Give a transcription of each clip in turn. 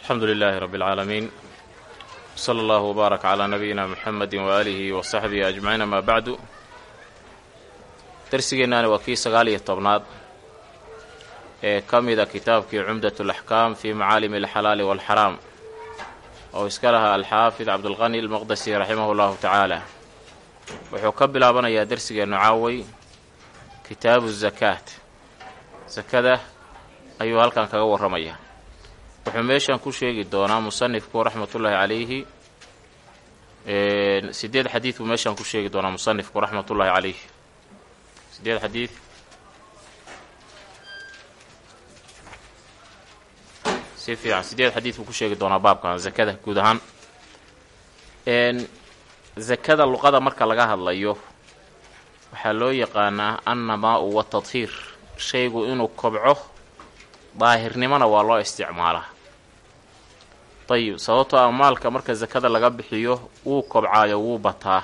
alxamdu lilaahi rabbi اlcaalamiin sala allahu wbaarak calaa nabiyina muxamedi waaalihi wa saxbihi ajmaciin amaa bacdu darsigeennaani waa kii sagaal iyo tobnaad ee ka mida kitaabkii cumdat alaxkaam fii macaalimi alxalaali waalxaraam oo iska lahaa alxaafid cabdulqani almaqdasi raximahu llahu tacaala wuxuu ka bilaabanayaa darsigeennu caaway kitaabu zakaat. Sakada ayuu halkan kaga warramayaa wuxuu meeshan ku sheegi doonaa musanifku raxmatullaahi calayhi sideed xadiid buu meeshan ku sheegi doonaa musanifku raxmatullaahi calayhi. Sideed xadiid. Si fiican sideed xadiid buu ku sheegi doonaa baabkan zakada guud ahaan. Zakada luqada marka laga hadlayo waxaa loo yaqaanaa annamaa-u watadhiir shaygu inuu kobco daahirnimona waa loo isticmaalaa. Dayib sababtoo ah maalka marka sakada laga bixiyo wuu kobcaayo wuu bataa.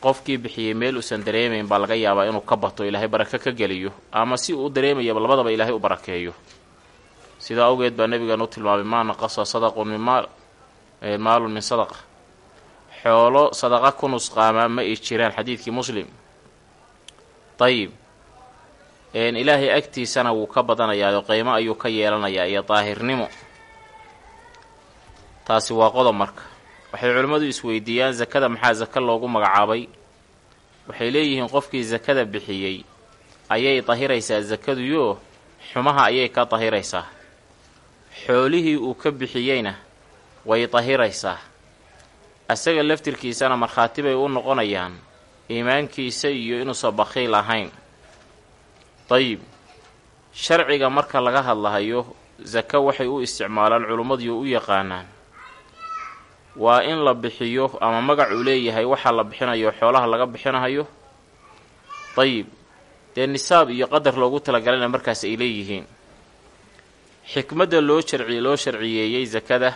Qofkii bixiyey meel uusan dareemayn baa laga yaabaa inuu ka bato ilaahay barako ka geliyo ama si uu dareemayaba labadaba ilaahay u barakeeyo. Sidaa awgeed baa nabigan u tilmaamay maa naqasa sadaqun min maal maalun min sadaqa xoolo sadaqa ku nusqaamaa ma ay jiraan xadiidkii muslim. Dayib ilaahay agtiisana wuu ka badanayaa oo qiimo ayuu ka yeelanayaa iyo daahirnimo. Taasi waa qodob marka. Waxay culimmadu isweydiiyaan sakada maxaa saka loogu magacaabay? Waxay leeyihiin qofkii sakada bixiyey ayay dahiraysaa sakaduyoo xumaha ayay ka dahiraysaa. Xoolihii uu ka bixiyeyna way dahiraysaa. Asaga laftirkiisana markhaati bay u noqonayaan iimaankiisa iyo inuusan bakhiil ahayn dayib sharciga marka laga hadlahayo sako waxay u isticmaalaan culimmadiiu u yaqaanaan. Waa in la bixiyo ama magac uu leeyahay waxaa la bixinayo xoolaha laga bixinahayo dayib dee nisaab iyo qadar loogu talagalana markaas ay leeyihiin. Xikmadda loo sharci loo sharciyeeyey sakada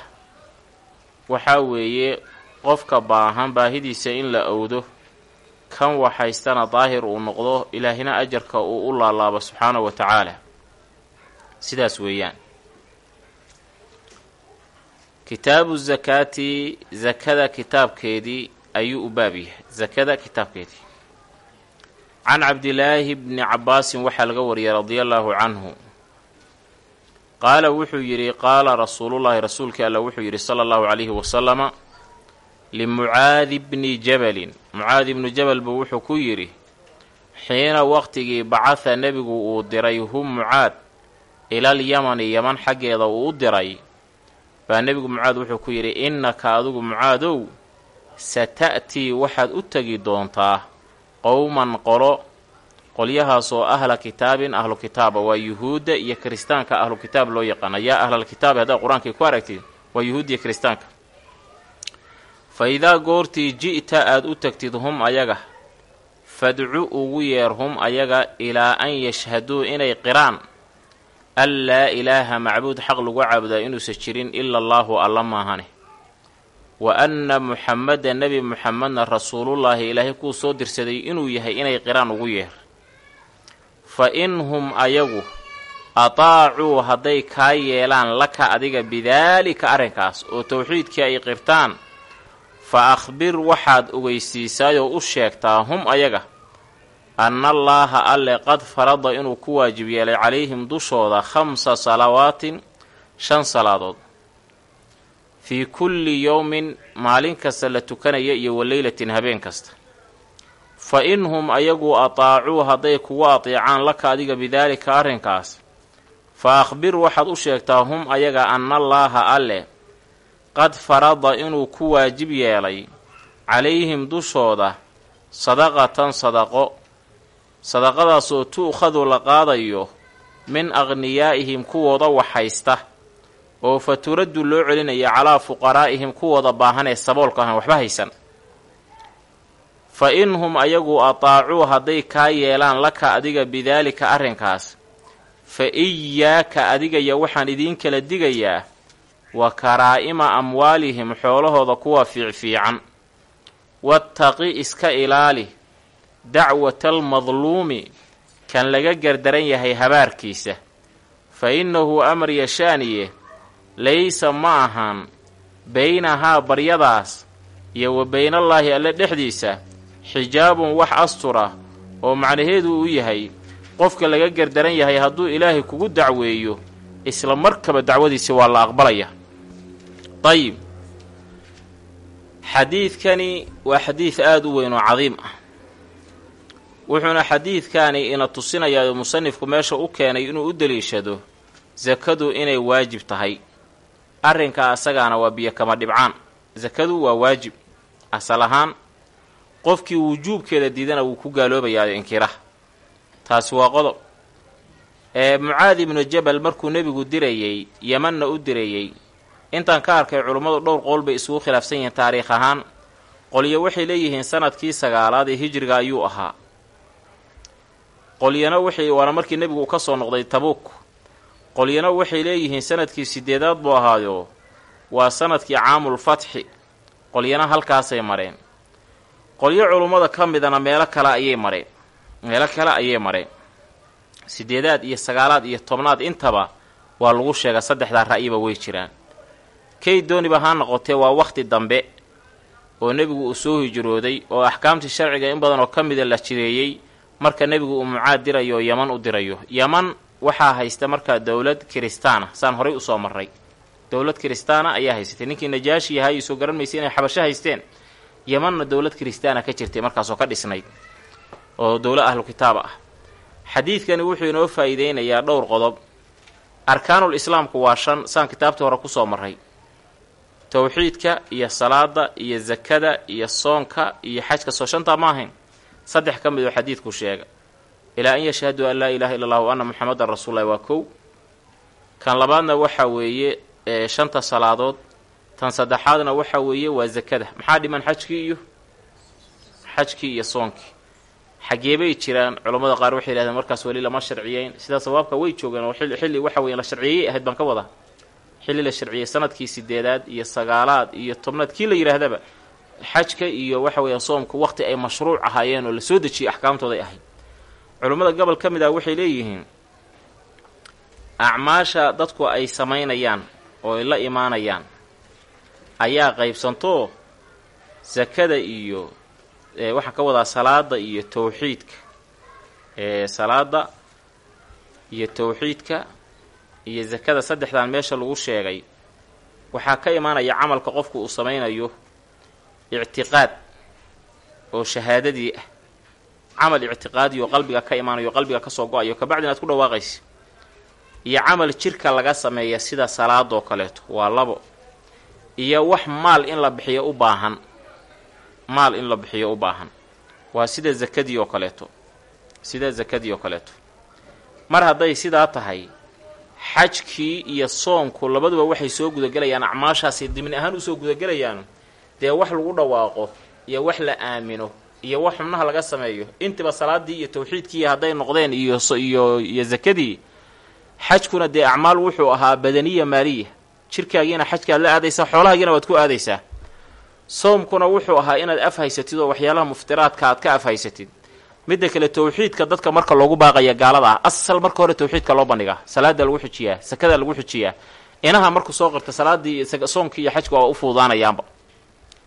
waxaa weeye qofka baahan baahidiisa in la owdo kan waxhaystana daahir uu noqdo ilaahina ajarka uu u laalaabo subxaanahu wa tacaala. Sidaas weeyaan. Kitaabu zakaati zakada kitaabkeedii ayuu u baab yahay. Zakada kitaabkeedii can cabdilaahi bni cabbaasin waxaa laga wariyay radia allaahu canhu. Qaala wuxuu yidhi qaala rasuulullaahi rasuulkii alla wuxuu yidhi sala allahu calayhi wasalama limucaadi bni jabalin mucaadi ibnu jabal buu wuxuu ku yidhi xiina waqtigii bacatha nebigu uu diray hum mucaad ilal yamani yaman xaggeeda uu u diray. Baa nebigu mucaad wuxuu ku yidhi innaka adigu mucaadow sata'tii waxaad u tegi doontaa qowman qolo qolyahaasoo ahla kitaabin ahlu kitaaba waa yuhuudda iyo kiristaanka ahlu kitaab loo yaqaana yaa ahlal kitaabi haddaad qur'aankii ku aragtid waa yuhuud iyo kiristaanka fa idaa goortii ji'ta aada u tagtid hum ayaga fadcu ugu yeer hum ayaga ilaa an yashhaduu inay qiraan an laa ilaaha macbuud xaq lagu caabudaa inuusan jirin ila allaahu alla maahane wa anna muxameda nebi muxamedna rasuulullaahi ilaahay kuu soo dirsaday inuu yahay inay qiraan ugu yeer fa in hum ayagu ataacuu hadday kaa yeelaan laka adiga bidaalika arrinkaas oo towxiidkii ay qirtaan fa akhbir waxaad ogeysiisaayoo u sheegtaa hum ayaga anna allaaha alle qad farada inuu ku waajib yeelay calayhim dushooda khamsa salawaatin shan salaadood fii kulli yowmin maalin kasta la tukanaya iyo waleylatin habeen kasta fa in hum ayagu ataacuu hadday kugu ateecaan laka adiga bidaalika arrinkaas fa akhbir waxaad u sheegtaa hum ayaga annallaaha alle qad farada inuu ku waajib yeelay calayhim dushooda sadaqatan sadaqo sadaqadaasoo tu'khadu la qaadayo min aqhniyaa'ihim kuwooda waxhaysta oo fa turaddu loo celinaya calaa fuqaraa'ihim kuwooda baahan ee saboolka waxba haysan. Fa in hum ayagu ataacuu hadday kaa yeelaan laka adiga bidaalika arrinkaas fa iyaaka adigaya waxaan idiin kala digayaa wa karaa'ima amwaalihim xoolahooda kuwa fiicfiican. Wattaqi iska ilaali dacwatalmadluumi kan laga gardaran yahay habaarkiisa. Fa innahu amar yashaaniye laysa ma ahan baynahaa baryadaas iyo wa baynallaahi alle dhexdiisa xijaabun wax astura oo macnaheedu uu yahay qofka laga gardaran yahay hadduu ilaahay kugu dacweeyo isla markaba dacwadiisi waa la aqbalaya dayib xadiidkani waa xadiid aada u weyn oo cadiim ah. wuxuuna xadiidkani ina tusinayaa musanifku meesha u keenay inuu u deliishado sakadu inay waajib tahay. Arrinka asagaana waa biyo kama dhibcaan. Sakadu waa waajib asal ahaan qofkii wujuubkeeda diidana wuu ku gaaloobayaa inkiraha. Taasi waa qodob. Ee mucaadi ibnu jabal markuu nebigu dirayey yemanna u dirayey intaan ka arkay culummadu dhowr qowl bay isugu khilaafsan yihiin taariikh ahaan. Qolyo waxay leeyihiin sannadkii sagaalaad ee hijriga ayuu ahaa. Qolyana waxay waana markii nebigu uu ka soo noqday tabuuk. Qolyana waxay leeyihiin sannadkii sideedaad buu ahaayo waa sannadkii caamul fatxi. Qolyana halkaasay mareen. Qolyo culummada ka midana meelo kale ayay mareen. Meelo kale ayay mareen. Sideedaad iyo sagaalaad iyo tobnaad intaba waa lagu sheega saddexdaa ra'yiba way jiraan kay dooniba ha noqotee waa wakhti dambe oo nebigu uu soo hijrooday oo axkaamtii sharciga in badan oo ka mida la jireeyey marka nebigu uu mucaad dirayo oo yaman u dirayo. Yaman waxaa haysta markaa dowlad kiristaana saan horay u soo marray. Dowlad kiristaana ayaa haysatay ninkii najaashi yahay ay soo garan maysay inay xabasho haysteen. Yamanna dowlad kiristaana ka jirtay markaasoo ka dhisnayd oo dowlo ahlu kitaaba ah. Xadiidkani wuxuu inoo faa'iideynayaa dhowr qodob. Arkaanul islaamku waa shan saan kitaabtii hore ku soo marray towxiidka iyo salaada iyo zakada iyo soonka iyo xajka soo shantaa ma ahayn. Saddex ka mid oo xadiidku sheega. Ilaa an yashhaduu an laa ilaha illa allah wa anna muxamadan rasuululahi waa kow. Kan labaadna waxaa weeye shanta salaadood tan saddexaadna waxaa weeye waa zakada. Maxaa dhiman xajkii iyo? Xajkii iyo soonkii. Xageebay jiraan culammada qaar waxay yidhahdeen markaas weli lama sharciyeyn. Sidaa sabaabka way joogeen oo xilli waxa weeye la sharciyeyay ahayd baan ka wadaa xilli la sharciyey sannadkii sideedaad iyo sagaalaad iyo tobnaad kii la yidhaahdaba xajka iyo waxa weeyaan soomku waqti ay mashruuc ahaayeen oo la soo dejiyey axkaamtooday ahayd. Culummada gobol ka mid ah waxay leeyihiin acmaasha dadku ay samaynayaan oo ay la imaanayaan ayaa qaybsantoo sakada iyo waxaan ka wadaa salaada iyo towxiidka salaada iyo towxiidka iyo sakada saddexdan meesha lagu sheegay waxaa ka imaanaya camalka qofku uu samaynayo ictiqaad oo shahaadadii ah. Camal ictiqaadi oo qalbiga ka imaanayo qalbiga ka soo go'ayo kabacdi inaad ku dhawaaqaysa iyo camal jirka laga sameeya sida salaadoo kaleeto waa labo. Iyo wax maal in la bixiyo u baahan maal in la bixiyo u baahan. Waa sida zakadii oo kaleeto sida zakadii oo kaleeto. Mar hadday sidaa tahay xajkii iyo soomku labaduba waxay soo gudagelayaan acmaashaasi dimin ahaan u soo gudagelayaan dee wax lagu dhawaaqo iyo wax la aamino iyo wax xubnaha laga sameeyo intiba salaadii iyo tawxiidkii hadday noqdeen iyo iyo iyo zakadii xajkuna dee acmaal wuxuu ahaa badaniya maaliya jirkaagiina xajkaad la aadaysaa xoolahaagiina waad ku aadaysaa. Soomkuna wuxuu ahaa inaad af haysatid oo waxyaalaha muftiraadka aad ka af haysatid midda kale tawxiidka dadka marka loogu baaqaya gaalada ah asal marka hore tawxiidka loo bandhigaa salaada lagu xujiyaa sakada lagu xujiyaa. Inaha markuu soo qirta salaadii soomkii iyo xajka waa u fuudaanayaanba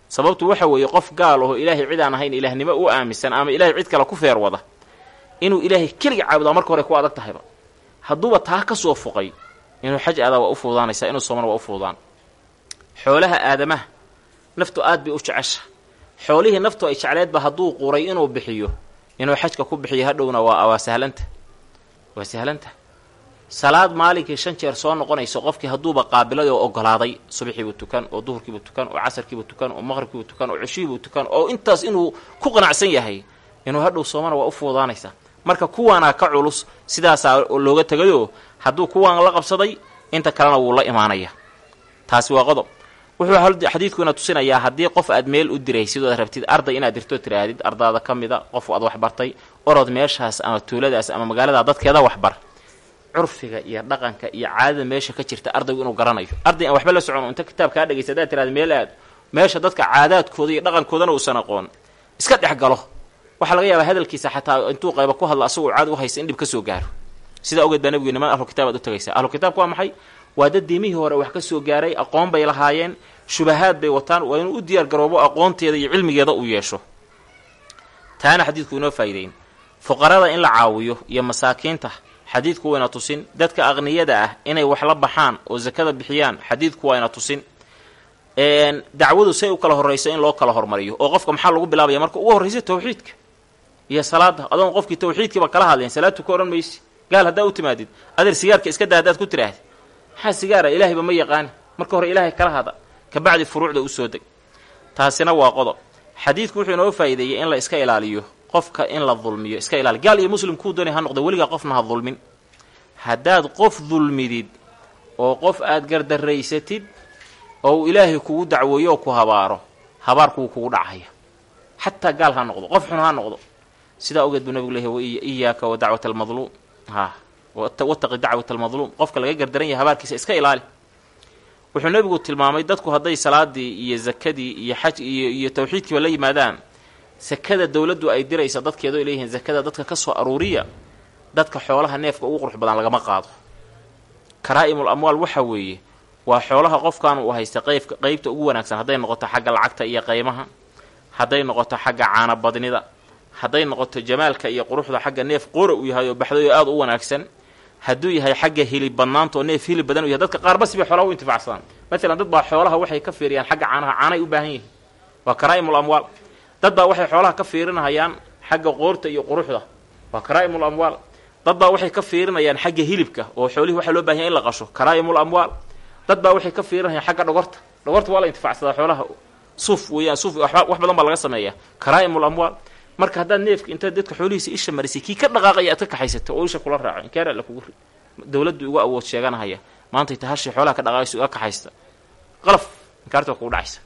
sababtu waxa weeye qof gaal aho ilaahay cid aan ahayn ilaahnimo u aaminsan ama ilaahay cid kale ku feer wada inuu ilaahay keliga caabudaa marka hore ku adag tahayba. Hadduuba taa ka soo fuqay inuu xaj aadaa waa u fuudaanaysaa inuu soomana waa u fuudaan xoolaha aadamaha naftu aad bay u jecesha xoolihii naftu ay jecleedba hadduu quray inuu bixiyo inuu xajka ku bixiyo hadhowna waa waa sahlanta. Waa sahlanta. Salaad maalinkii shan jeer soo noqonayso qofkii hadduuba qaabilay oo ogolaaday subaxiibuu tukan oo duhurkiibuu tukan oo casarkiibuu tukan oo maqribkiibuu tukan oo ceshihiibuu tukan oo intaas inuu ku qanacsan yahay inuu hadhow soomana waa u fuudaanaysaa marka kuwaanaa ka culus sidaasaa looga tegayoo hadduu kuwaan la qabsaday inta kalena wuu la imaanaya. Taasi waa qodob wuxuu xadiidkuna tusinayaa haddii qof aad meel u diray sidood rabtid arday inaad dirtoo tiraahdid ardaada ka mida qof aad waxbartay orod meeshaas ama tuuladaas ama magaalada dadkeeda waxbar curfiga iyo dhaqanka iyo caadada meesha ka jirta ardaygu inuu garanayo. Arday aan waxba la socon inta kitaab kaa dhegaysa hadaad tiraada meel aad meesha dadka caadaadkooda iyo dhaqankoodana uusan aqoon. Iska dhex galo. Waxaa laga yaabaa hadalkiisa xataa intuu qayba ku hadla asagoo caad u haysa in dhib ka soo gaaro. Sidaa ogeed baa nebigu niman ahlu kitaab aad u tagaysaa. Ahlu kitaabku waa maxay waa dad diimihii hore wax ka soo gaaray aqoon bay lahaayeen shubahaad bay wataan waa inuu u diyaar garoobo aqoonteeda iyo cilmigeeda uu yeesho. Taana xadiidku inoo faa'iideyn. Fuqarada in la caawiyo iyo masaakiinta xadiidku wayna tusin. Dadka aqniyada ah inay wax la baxaan oo sakada bixiyaan xadiidku wayna tusin. Dacwadu say u kala horrayso in loo kala hormariyo oo qofka maxaa lagu bilaabaya marka ugu horraysa tawxiidka iyo salaada adoon qofkii tawxiidkiiba kala hadlayn salaadtu ka odhan maysi gaal haddaa u timaadid adeer sigaarka iska daa haddaad ku tiraahdi maxaa sigaara? Ilaahayba ma yaqaani marka hore ilaahay kala hada. Kabacdi furuucda u soo deg. Taasina waa qodob xadiidku wuxuu inoo faa'iideeyey in la iska ilaaliyo qofka in la dulmiyo. Iska ilaali. Gaal iyo muslim kuu doonay ha noqda weligaa qofna ha dulmin. Haddaad qof dulmidid oo qof aad gardarraysatid oo uu ilaahay kugu dacweeyo oo ku habaaro habaarkuwuu kugu dhacaya. Xataa gaal ha noqdo qof xun ha noqdo. Sidaa ogeed buu nabigu leeyahy iyaaka wa dacwat almadluum ha wataqi dacwat almadluum. Qofka laga gardaran yahay habaarkiisa iska ilaali. Wuxuu nebigu tilmaamay dadku hadday salaadii iyo zakadii iyo xaj iyo iyo tawxiidkiiba la yimaadaan. Sakada dowladdu ay diraysa dadkeedu ay leeyihiin sakada dadka ka soo aruuriya dadka xoolaha neefka ugu qurux badan lagama qaado. Karaa-imul amwaal waxa weeye waa xoolaha qofkan uu haysta qeybka qeybta ugu wanaagsan. Hadday noqoto xagga lacagta iyo qaymaha hadday noqoto xagga caana badnida hadday noqoto jamaalka iyo quruxda xagga neef qora uu yahay oo baxday oo aada u wanaagsan hadduu yahay xagga hilib badnaanta oo neef hilib badan u yahay dadka qaar basi bay xoolaha u intifacsadaan maalan dad baa xoolaha waxay ka fiiriyaan xagga caanaha caanay u baahan yihiin. Waa karaa-imul amwaal. Dad baa waxay xoolaha ka fiirinayaan xagga qoorta iyo quruxda. Waa karaa-imul amwaal. Dad baa waxay ka fiirinayaan xagga hilibka oo xoolihii waxaa loo bahanya in la qasho. Karaa-imul amwaal. Dad baa waxay ka fiirinayaan xagga dhogorta. Dhogorta waa la intifacsadaa xoolaha. Suuf weeyaan suuf wax badan baa laga sameeyaa. Karaa-imul marka haddaad neefka intaad dadka xoolihiisa isha marisay kii ka dhaqaaqaya aad ka kaxaysato oo isha kula raaco inkaar alla kugu rid dowladdu uga awood sheeganahaya maantay ta hashii xoolaha ka dhaqaaqaysa uga kaxaysta. Qalaf inkaarta kugu dhacaysa.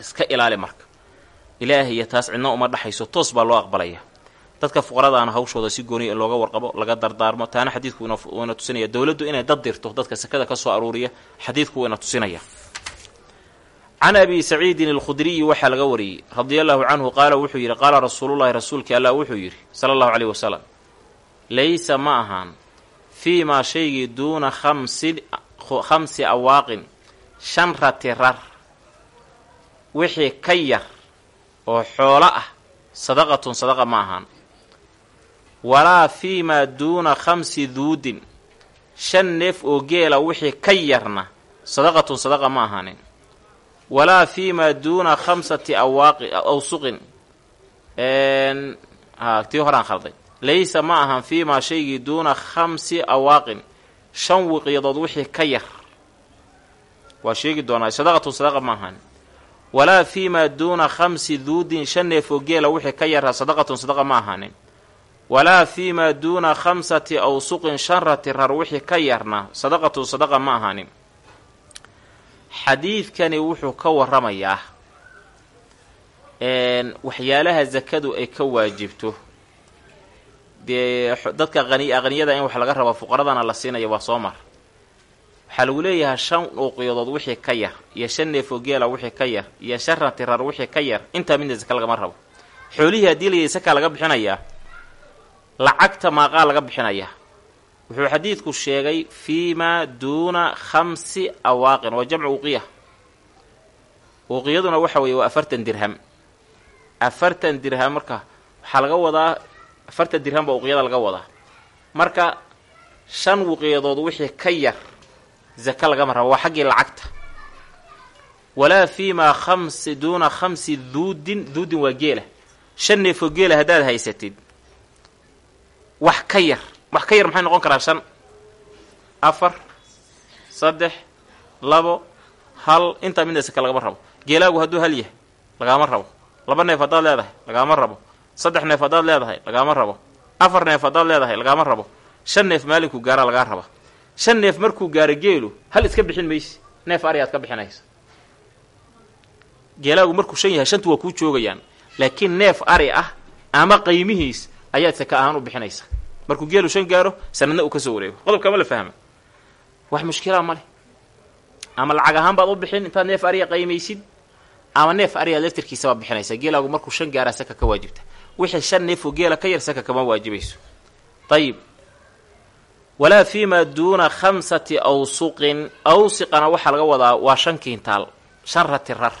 Iska ilaali marka. Ilaahay iyo taas cidna uma dhaxayso toos baa loo aqbalaya. Dadka fuqaradaana hawshooda si gooniya in looga warqabo laga dardaarmo. Taana xadiidku wayna tusinaya. Dowladdu inay dad dirto dadka sakada ka soo aruuriya xadiidku wayna tusinaya can abi saciidin alkhudriyi waxaa laga wariyey. Radia allahu canhu qaala wuxuu yidhi qaala rasuulullahi rasuulkii allah wuxuu yidhi sala allahu caleyhi wasalam laysa ma ahaan fii maa shaygii duuna khamsi khamsi awaaqin shan rati rar wixii ka yar oo xoolo ah sadaqatun sadaqa ma ahaan walaa fii maa duuna khamsi duudin shan neef oo geela wixii ka yarna sadaqatun sadaqa ma ahaanin walaa fii maa duuna khamsati awaaqi awsuqin. Tii horaan khalday. Laysa ma ahan fii maa shaygii duuna khamsi awaaqin shan wiqyadood wixii ka yar. Waa sheegi doonaa sadaqatun sadaqa ma ahan. Walaa fii maa duuna khamsi duudin shan neef oo geela wixii ka yarha sadaqatun sadaqa ma ahaanin walaa fii maa duuna khamsati awsuqin shan rati rar wixii ka yarna sadaqatun sadaqa ma ahaanin xadiidkani wuxuu ka waramayaa waxyaalaha sakadu ay ka waajibto. Dee dadka qani aqniyada in wax laga rabo fuqaradana la siinaya waa soo mar. Waxaa lagu leeyahay shan uuqiyadood wixii ka yar iyo shan neefoo wixii ka yar iyo shan ratirar wixii ka yar intaa midna saka lagama rabo. Xoolihii haddii layidhi sakaa laga bixinayaa lacagta maaqaa laga bixinayaa wuxuu xadiidku sheegay fii maa duuna khamsi awaaqin waa jamcu uqiya uqiyaduna waxa weeye waa afartan dirham. Afartan dirham marka waxaa laga wadaa afartan dirham baa uqiyada laga wadaa. Marka shan wuqiyadood wixii ka yar zaka lagama rabo waa xaggii lacagta. Walaa fii maa khamsi duuna khamsi duudin duudin waa geela. Shan neefoo geela haddaad haysatid wax ka yar wax ka yar maxay noqon karaa shan? Afar saddex labo hal intaa midna saka lagama rabo. Geelaagu hadduu hal yahay lagaama rabo. Laba neef haddaad leedahay lagaama rabo. Saddex neef haddaad leedahay lagaama rabo. Afar neef haddaad leedahay lagaama rabo. Shan neef maalinkuu gaaraa lagaa raba. Shan neef markuu gaaro geelu hal iska bixin maysi neef ari aad ka bixinaysa geelaagu markuu shan yahay shantu waa kuu joogayaan. Laakiin neef ari ah ama qaymihiis ayaad saka ahaan u bixinaysa markuu geelu shan gaaro sanadna uu ka soo wareego. Qodobkama la fahma wax mushkilaa ma leh. Ama lacag ahaan baad u bixin intaad neef ariya qaymaysid ama neef ariyaad laftirkiisa baad bixinaysa geelaagu markuu shan gaaraa saka ka waajibta. Wixii shan neefoo geela ka yar saka kama waajibayso ayib walaa fii maa duuna khamsati awsuqin. Awsiqana waxaa laga wadaa waa shan kiintaal. Shan rati rar.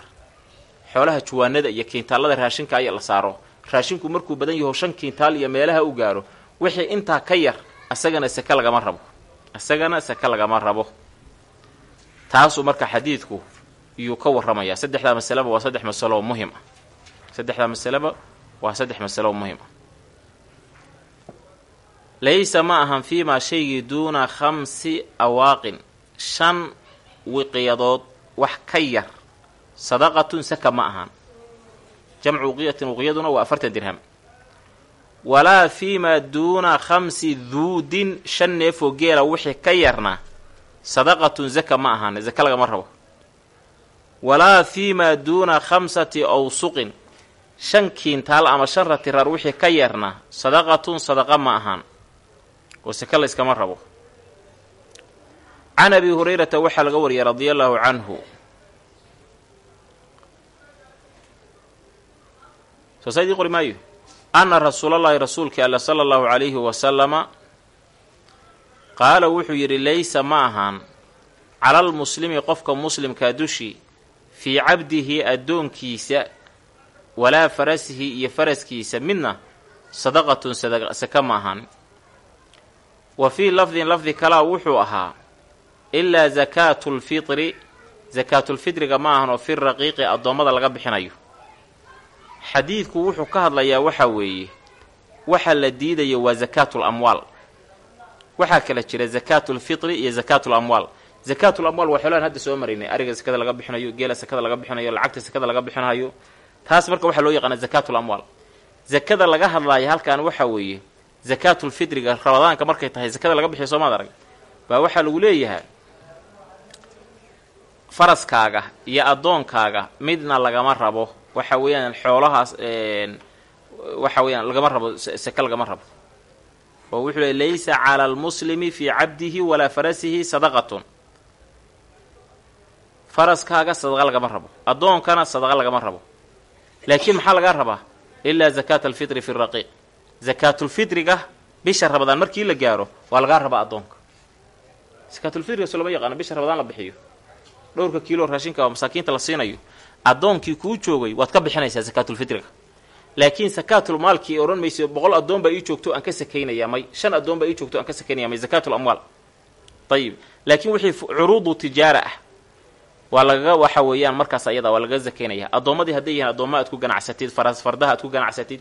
Xoolaha juwaanada iyo kiintaallada raashinka aya la saaro. Raashinku markuu badan yaho shan kiintaal iyo meelaha u gaaro wixii intaa ka yar isagana seke lagama rabo. Isagana seke lagama rabo. Taasuu marka xadiidku iyuu ka warramayaa saddexdaa masaleba waa saddex masalo oo muhiim ah. Saddexdaa masaleba waa saddex masalo oo muhiim ah. Laysa ma ahan fiimaa shaygii duuna khamsi awaaqin. Shan wiqiyadood wax ka yar sadaqatun saka ma ahaan jamcu wuqiyatin wuqiyaduna waa afartan dirham walaa fiimaa duuna khamsi duudin shan neefoo geela wixii ka yarna sadaqatun zaka ma ahaan zaka lagama rabo. Walaa fiimaa duuna khamsati awsuqin shan kiintaal ama shan ratiraar wixii ka yarna sadaqatun sadaqa ma ahaan oo seke la yskama rabo. Can abi hurayrata waxaa laga wariyay radia allaahu canhu idii qori maayo anna rasuulallaahi rasuulkii alla sala allahu calayhi wasalama qaala wuxuu yidhi laysa ma ahaan calalmuslimi qofka muslimkaa dushii fii cabdihi addoonkiisa walaa farasihi iyo faraskiisa midna sadaqatun saka ma ahaan wa fii lafdin lafdi kalaa wuxuu ahaa ilaa zakaatulfitri sakaatulfitriga ma ahan oo fi raqiiqi addoommada laga bixinayo xadiidku wuxuu ka hadlayaa waxaa weeye waxa la diidayo waa zakaatul amwaal. Waxaa kala jira zakaatulfitri iyo zakaatul amwaal. Zakaatul amwaal waa xoolaan hadda soo maraynay ariga sakada laga bixinayo geela sakada laga bixinayo lacagta sakada laga bixinayo taas marka waxaa loo yaqaana zakaatul amwaal. Zakada laga hadlaayo halkan waxaa weeye zakaatulfitriga ramadaanka markay tahay zakada laga bixiyo soomaad arag baa waxaa lagu leeyahay faraskaaga iyo addoonkaaga midna lagama rabo waxa weeyaan xoolahaas waxa weeyaan lagama rabo seke lagama rabo. Oo wuxuu leey laysa cala almuslimi fii cabdihi walaa farasihi sadaqatun. Faraskaaga sadaqa lagama rabo addoonkana sadaqa lagama rabo. Laakiin maxaa lagaa rabaa? Ilaa zakaata alfitri fi raqiiq. Zakaatulfitriga bisha rabadaan markii la gaaro waa lagaa rabaa addoonka. Zakaatulfitriga so lama yaqaano bisha rabadaan la bixiyo. Dhowrka kiilo raashinka oo masaakiinta la siinayo addoonkii kuu joogay waad ka bixinaysaa zakaatulfitriga laakiin sakaatul maalkii odhan mayso boqol addoon baa ii joogto aan ka sakaynaya may shan addoon baa ii joogto aan ka sakaynaya may zakaatul amwaal. Ayib laakiin wixii curuudu tijaara ah waa lagaga waxa weeyaan markaas ayada waa lagaga sakaynaya addoommadii hadday yihiin addoomma aad ku ganacsatid faras fardaha aad ku ganacsatid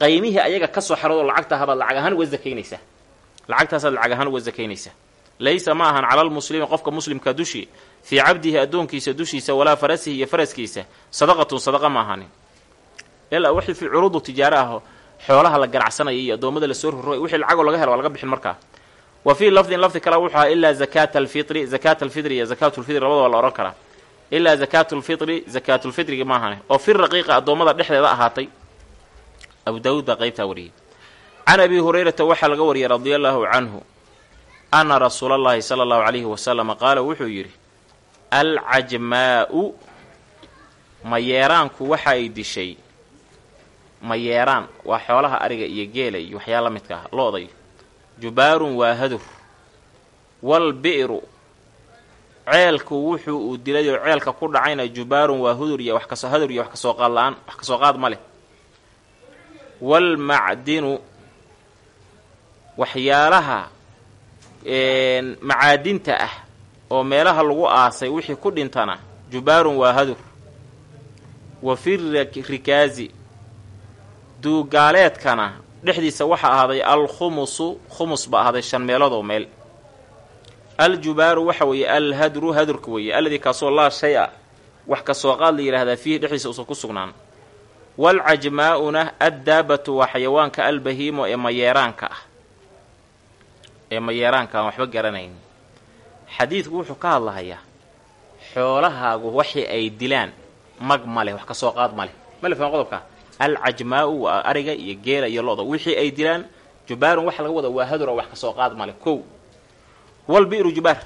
qaymihii ayaga ka soo xaroodoo lacagta habaad lacag ahaan uga sakaynaysaa lacagtaasaad lacag ahaan uga sakaynaysaa laysa ma ahan calalmuslimi qofka muslimka dushii fii cabdihi addoonkiisa dushiisa walaa farasihi iyo faraskiisa sadaqatun sadaqa ma ahanin ilaa wixii fi curuudu tijaara ah xoolaha la ganacsanaya iyo addoommada la soo roroy wixii lacagoo laga helo waa laga bixin markaa. Wa fii lafdin lafdi kale wuxuu ahaa ilaa zakaata alfitri zakaata alfitri iyo zakaatulfitri labada waa la odhan karaa ilaa zakaatulfitri zakaatulfitrigi ma ahani. Oo fi raqiiqa addoommada dhexdeeda ahaatay. Abu daawuud baa qaybtaa wariyey. Can abi hurayrata waxaa laga wariyay radia allaahu canhu anna rasuula allahi sala allahu calayhi wasalama qaala wuxuu yidhi alcajmaa'u mayeeraanku waxa ay dishay? Mayeeraan waa xoolaha ariga iyo geela iyo waxyaa la midka ah. Lo-day. Jubaarun waa hadur. Wal bi'ru. Ceelku wuxuu uu dilay oo ceelka ku dhacayna jubaarun waa hudur iyo wax ka soo hadur iyo wax ka soo qaad wax ka soo qaad ma leh. Waalmacdinu waxyaalaha macaadinta ah oo meelaha lagu aasay wixii ku dhintana jubaarun waa hadur. Wa fi duugaaleedkana dhexdiisa waxaa ahaaday alkhumusu khumus ba ahaaday shan meeloodoo meel. Aljubaaru waxa weeye alhadru hadurka weeye alladii kaasoo laa shay a wax ka soo qaad la yidhaahdaa fiihi dhexdiisa uusan ku sugnaan. Waalcajmaa'una addaabatu waa xayawaanka albahiimo ee mayeeraanka ah. Ee mayeeraanka aan waxba garanayn xadiidku wuxuu ka hadlahayaa xoolahaagu waxii ay dilaan mag ma leh wax ka soo qaad ma leh. Ma le fahma qodobka? Alcajmaa'u waa ariga iyo geela iyo lo-da. Wixii ay dilaan jubaarun waxa laga wada waa hadur oo wax ka soo qaad ma leh. Kow. Walbi'ru jubaar.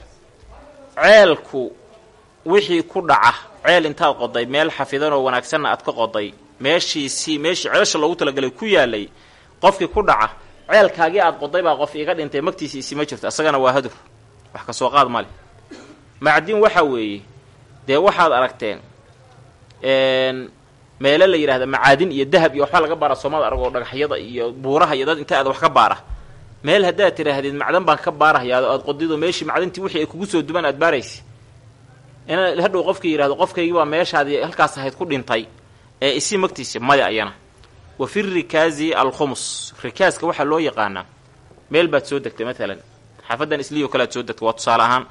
Ceelku wixii ku dhaca ceel intaad qoday meel xafidan oo wanaagsanna aad ka qoday meeshiisii meeshii ceesha loogu talagalay ku yaalay qofkii ku dhaca ceelkaagii aad qoday baa qof iga dhintay magtiisi isima jirto isagana waa hadur wax ka soo qaad male macdin waxa weeye dee waxaad aragteen meelo la yidhahda macaadin iyo dahab iyo waxba laga baara soomada aragoo dhagaxyada iyo buuraha iyo dad inta aad wax ka baara. Meel haddaad tidhaahdeen macdan baan ka baarahayaa aad qodido meeshii macdintii wixii ay kugu soo duban aad baaraysa in hadhow qofkii yidhahdo qofkaygibaa meeshaadii halkaas ahayd ku dhintay ee isi magtiisa maya ayana. Wa fi alkhumus rikaaska waxaa loo yaqaanaa meel baad soo degtay maalan xaafaddan isliyo kale aad soo degtay waa tusaale ahaan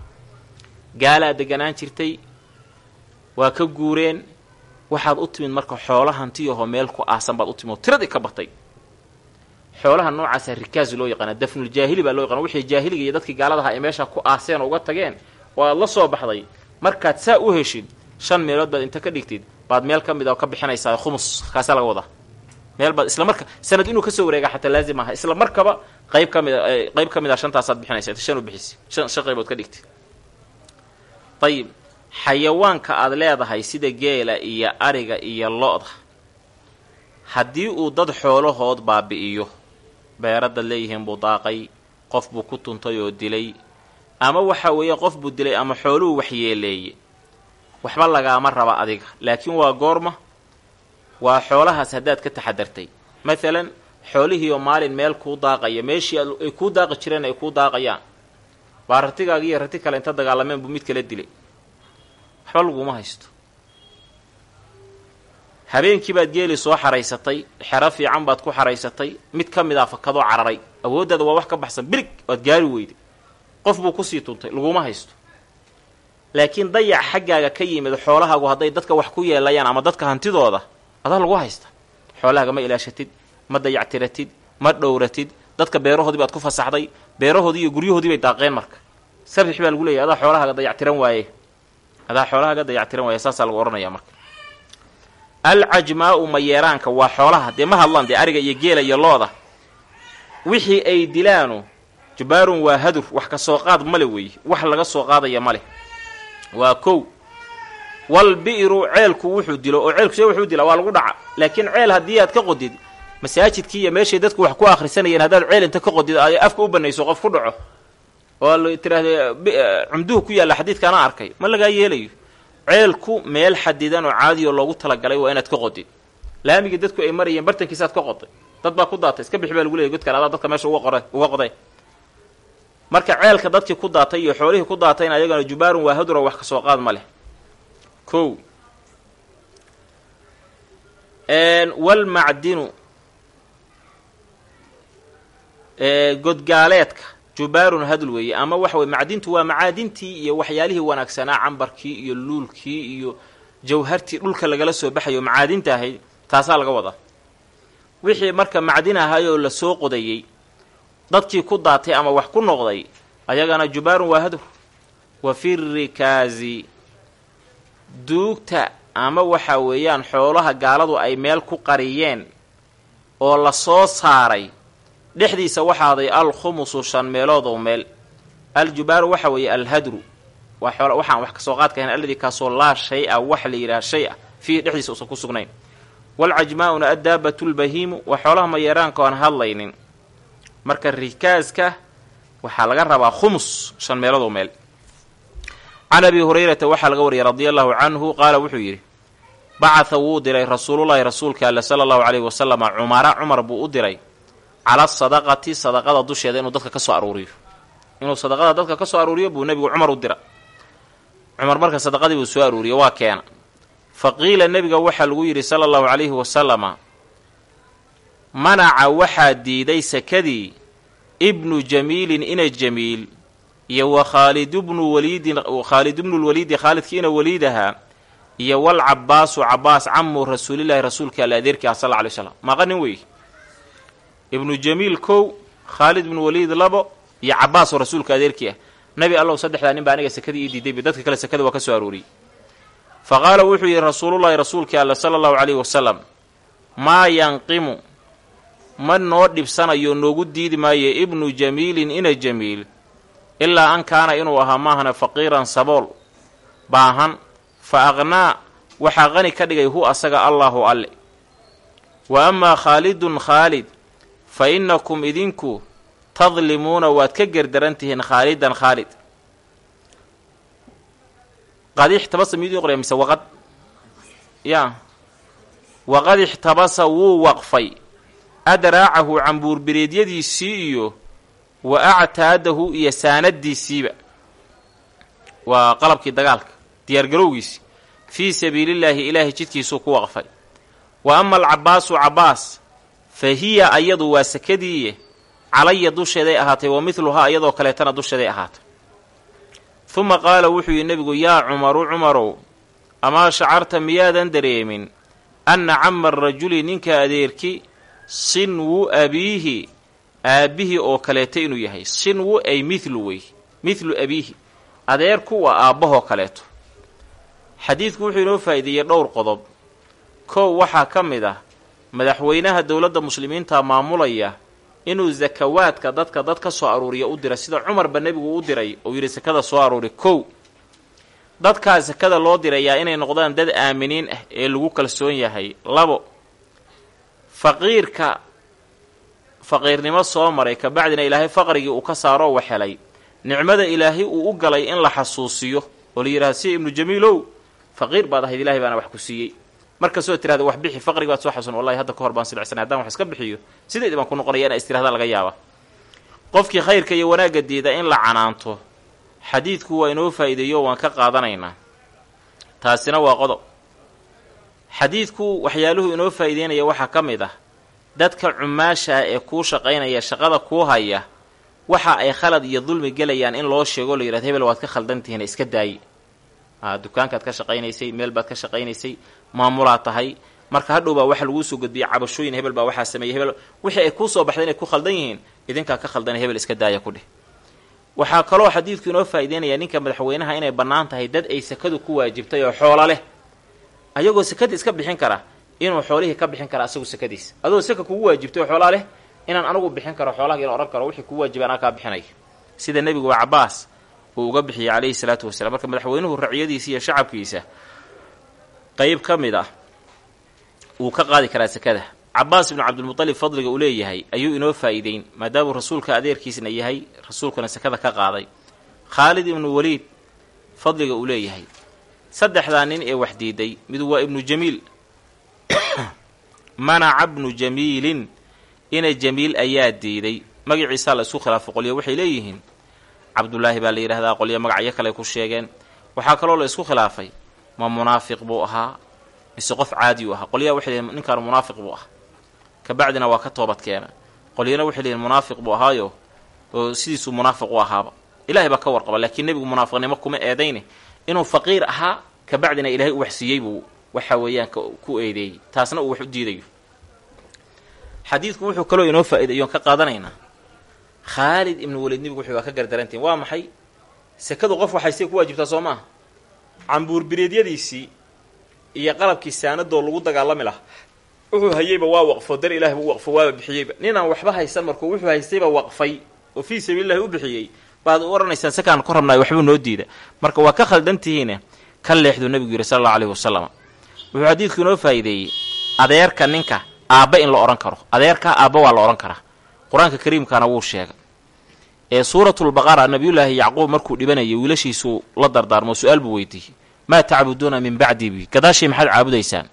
gaalaa deganaan jirtay waa ka guureen waxaad u timid marka xoola hantiyahoo meel ku aasan baad u timid oo tiradii ka batay. Xoolaha noocaasa rikaaz loo yaqaana dafnuljaahili baa loo yaqana wixii jaahiliga iyo dadkii gaaladaha ay meesha ku aaseen oo uga tageen oo aad la soo baxday. Markaad saa u heshid shan meelood baad inta ka dhigtid baad meel ka mid a ka bixinaysaa khumus kaasaa laga wadaa meel isla marka sanad inuu ka soo wareega xataa laazim aha isla markaba qayb ka mid a qayb ka a shantaasaad bixinaysa inta shan u bixisi shan shan qaybood ka dhigtid ayib xayawaanka aad leedahay sida geela iyo ariga iyo lo-da haddii uu dad xoolahood baabi'iyo beeradad leeyihiin buu daaqay qof buu ku tuntay oo dilay ama waxa weeye qof buu dilay ama xooluhu waxyeeleeye waxba lagaama raba adiga laakiin waa goorma waa xoolahaas haddaad ka taxadartay maalan xoolihiioo maalin meel kuu daaqaya meeshii ay kuu daaqi jireen ay kuu daaqayaan. Baa ratigaagi iyo rati kale inta dagaalameen buu mid kala dilay. Waxba laguma haysto. Habeenkii baad geeli soo xaraysatay xero fiican baad ku xaraysatay mid ka mid a fakadoo cararay. Awooddaada waa wax ka baxsan birig waad gaari weyday qof buu ku sii tuntay laguma haysto. Laakiin dayac xaggaaga ka yimid xoolahaagu hadday dadka wax ku yeelayaan ama dadka hantidooda adaa lagu haysta. Xoolahaaga ma ilaashatid ma dayactiratid ma dhowratid. Dadka beerahoodii baad ku fasaxday beerahoodii iyo guryahoodii bay daaqeen marka. Sabix baa lagu leeyahy adaa xoolahaaga dayactiran waaye. Adaa xoolahaaga dayactiran waaye saasaa lagu odhanaya marka. Alcajmaa'u mayeeraanka waa xoolaha. Dee ma hadlaan dee ariga iyo geela iyo looda. Wixii ay dilaanu jubaarun waa hadur wax ka soo qaad male weeye wax laga soo qaadaya male waa kow wal bi'ru ceelku wuxuu dilo oo ceelku see wuxuu dilaa waa lagu dhaca. Laakiin ceel haddii aad ka qodid masaajidkii iyo meeshay dadku wax ku akhrisanayeen haddaad ceel inta ka qodid ay afka u banayso qof ku dhaco. Oo la tiraahda cumduhu ku yaalla xadiidkaana arkay. Ma lagaa yeelayo? Ceelku meel xadidan oo caadiyo loogu talagalay waa inaad ka qodid. Laamigii dadku ay marayeen bartankiisaad ka qoday. Dad baa ku daatay. Iska bixi baa lagu leeyay godkaan adaa dadka meesha uga qora uga qoday. Marka ceelka dadkii ku daatay iyo xoolihii ku daatayna ayagana jubaarun waa hadura wax ka soo qaad ma leh kow. Walmacdinu godgaaleedka jubaarun hadul weeye. Ama waxa weye macdintu waa macaadintii iyo waxyaalihii wanaagsanaa cambarkii iyo luulkii iyo jawhartii dhulka lagala soo baxayo macaadinta ahayd taasaa laga wadaa. Wixii marka macdin ahayoo la soo qodayey dadkii ku daatay ama wax ku noqday ayagana jubaarun waa hadur wa fi rikaazi duugta ama waxa weeyaan xoolaha gaaladu ay meel ku qariyeen oo la soo saaray dhexdiisa waxaaday al khumusu shan meelood oo meel. Aljubaaru waxa weeye alhadru. Waa waxaan wax ka soo qaadka alladii kaasoo laa shay-a wax la yidhaha shay-a fiihi dhexdiisa uusan ku sugnayn. Walcajmaa-una addaabatu lbahiimu waa xoolaha mayeeraanka oan hadlaynin. Marka rikaaska waxaa laga rabaa khumus shan meelood oo meel can abi hurayrata waxaa laga wariyay radia allahu canhu qaala wuxuu yidhi bacatha wuu diray rasuulullaahi rasuulka alle sala allahu caleyhi wasalama cumara cumar buu u diray cala sadaqati sadaqada dusheeda inuu dadka ka soo aruuriyo. Inuu sadaqada dadka ka soo aruuriyo buu nebigu cumar u dira. Cumar marka sadaqadii buu soo aruuriye waa keena. Fa qiila nebiga waxaa lagu yidhi sala allahu calayhi wasalama manaca waxaa diiday sakadii ibnu jamiilin ina jamiil iyo wa khaalidu bnu waliidin khaalid bnulwaliidi khaalidkii ina waliidahaa iyo wal cabaasu cabaas camu rasuulilaahi rasuulka alle adeerkii ah sal lla alay slam maaqa nin wey ibnu jamiil kow khaalid bnu waliid labo iyo cabaasoo rasuulka adeerkii ah. Nabi allow saddexdaa nin baa aniga sakadii ii diidayba dadka kale sakada waa ka soo arooriyey fa qaala wuxuu yidhi rasuulullaahi rasuulkii alle sala allahu calayhi wasalam maa yanqimu ma noo dhibsanayo noogu diidi maayo ibnu jamiilin ina jamiil ilaa an kaana inuu ahaa maahana faqiiran sabool baahan fa aqnaa waxaa qani ka dhigay hu asaga allaahu alle. Wa amaa khaalidun khaalid fa innakum idinku tadlimuuna waad ka gerdaran tihiin khaalidan khaalid. Qad ixtabasa miyuu qoraya mise waqad? Ya. Waqad ixtabasa wuu waqfay. Adraacahu cambuurbireedyadiisii iyo wa actaadahu iyo saanadiisiiba waa qalabkii dagaalka diyaargarowgiisi fii sabiilillaahi ilaahay jidkiisuu ku waqfay. Wa ama alcabbaasu cabbaas fa hiya ayadu waa sakadiiye calaya dusheeday ahaatay wa midluhaa iyadoo kaleetana dusheeday ahaatay. Uma qaala wuxuu yidhi nebigu yaa cumaru cumarow amaa shacarta miyaadan dareemin anna cama rajuli ninka adeerki sinwu abiihi aabbihii oo kaleeto inuu yahay. Sinwu ay mithlu wey. Mithlu abiihi. Adeerku waa aabbahoo kaleeto. Xadiidku wuxuu inoo faa'iideeyey dhowr qodob. Kow waxaa ka mid ah madaxweynaha dowladda muslimiinta maamulaya inuu sakawaadka dadka dad ka soo aruuriya u dira sida cumarba nebigu u diray uu yidhi sakada soo aruuri. Kow dadkaa sakada loo dirayaa inay noqdaan dad aaminiin ah ee lagu kalsoon yahay. Labo faqiirka faqiirnimo soo maray kabacdina ilaahay faqrigii uu ka saaroo wax helay. Nicmada ilaahay uu u galay in la xasuusiyo oo la yidhahdo si ibnu jamiilow faqiir baad ahayd ilahay baana wax ku siiyey. Markastoo tirahda wax bixi faqrig baad soo xasuun wallahi hadda ka hor baan silcsanay haddaan wax iska bixiyo. Sideed baan ku noqonaya ina istirahda laga yaaba qofkii khayrka iyo wanaagga diida in la canaanto xadiidku waa inoo faa'iideeyo waan ka qaadanaynaa. Taasina waa qodob. Xadiidku waxyaaluhu inoo faa'iideynaya waxaa ka mid ah dadka cumaasha ah ee kuu shaqaynaya shaqada kuu haya waxa ay khalad iyo dulmi gelayaan in loo sheego la yidhahdo hebel waad ka khaldantihiin iska daayi. Dukaankaad ka shaqaynaysay meel baad ka shaqaynaysay maamulaad tahay. Marka hadhow baa waxa laguu soo gudbiyay cabashooyin hebel baa waxaa sameeyey hebel wixii ay kuu soo baxday inay ku khaldan yihiin idinkaa ka khaldana hebel iska daaya ku dheh. Waxaa kaloo xadiidku inoo faa'ideynaya ninka madaxweynaha inay bannaan tahay dad ay sakadu ku waajibtay oo xoolo leh. Ayagoo sakada iska bixin kara inuu xoolihii ka bixin kara asagu sakadiis adoo saka kugu waajibtay oo xoolaa leh inaan anigu bixin karo xoolaha in odhan karo wixii kugu waajiba anaa kaa bixinaya sida nebigu waa cabaas uu uga bixiyey calayhi salaatu wasalaam. Marka madaxweynuhu raciyadiisa iyo shacabkiisa qeyb ka mid ah wuu ka qaadi karaa sakada cabaas ibnu cabdilmutalib fadliga uu leeyahay ayuu inoo faa'iideyn maadaamuu rasuulka adeerkiisna yahay rasuulkuna sakada ka qaaday. Khaalid ibnu waliid fadliga uu leeyahay saddexdaa nin ee wax diiday midu waa ibnu jamiil manaca bnu jamiilin ina jamiil ayaa diiday magaciisaa la isku khilaafo qolyo waxay leeyihiin cabdullaahi baa la yidhahdaa qolyo magacyo kale ku sheegeen. Waxaa kaloo la isku khilaafay ma munaafiq buu ahaa mise qof caadi u ahaa. Qolyaha waxay leeyihiin ninkaan munaafiq buu ah kabacdina waa ka toobad keena. Qolyana waxay leeyihiin munaafiq buu ahaayo oo sidiisuu munaafiq u ahaaba. Ilahay baa ka warqaba laakiin nebigu munaafiqnimo kuma eedayne inuu faqiir ahaa kabacdina ilaahay u waxsiiyey buu waxa weeyaan ku eedeeyey taasna uu wax u diidayo. Xadiidku wuxuu kaloo inoo faa'iidayoon ka qaadanaynaa khaalid ibnu waliid nebigu wuxuu waa ka gardarantihin waa maxay? Sekadu qof waxay say ku waajibtaa soo maaha cambuurbireedyadiisii iyo qalabkii saanadoo lagu dagaalami laha wuxuu hayeyba waa waqfo dar ilahi buu waqfo waaba bixiyeyba. Ninaan waxba haysan markuu wuxuu haystayba waqfay oo fii sabiilillahi u bixiyey. Baad u odhanaysaan sakaan ku rabnaay waxbuu noo diida. Marka waa ka khaldantihiine ka leexduu nebigu yidhi sala allau alayhi wasalam wuxuu xadiidku inoo faa'iideeyey adeerka ninka aabba in la odhan karo. Adeerkaa aabba waa la odhan karaa. Qur'aanka kariimkaana wuu sheegay. Ee suuratulbaqara nabiyullaahi yacquub markuu dhibanayay wiilashiisuu la dardaarmo su'aal buu weydiiyey. Maa tacbuduuna min bacdii bi? Gadaashii maxaad caabudaysaan?